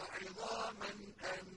وعظاما أن